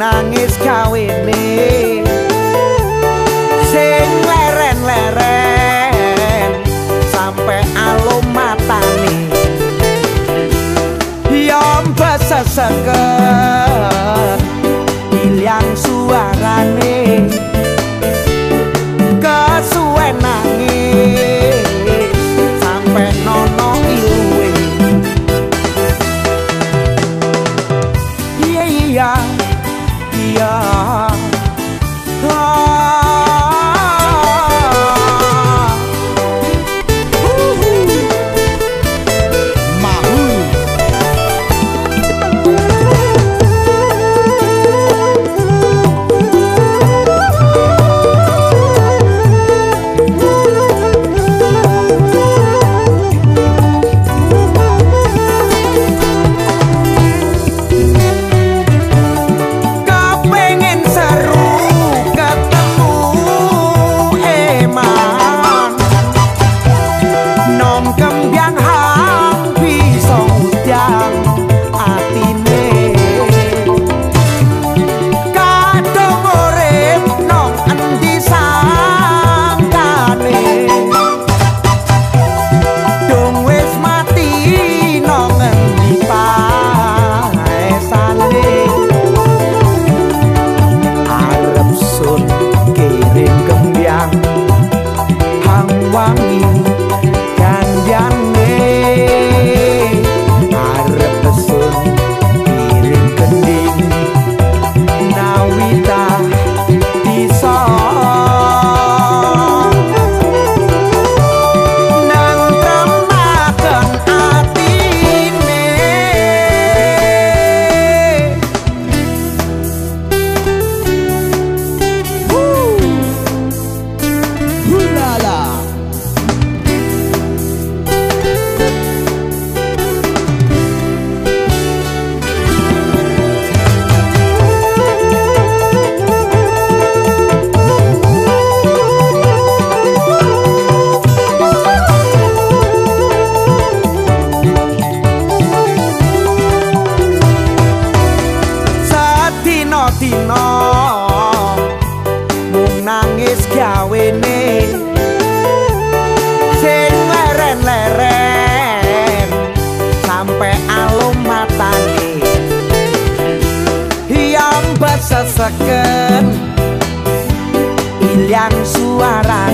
nangis kau ini sing leren-leren Sampai alum matani yo besa Yang suara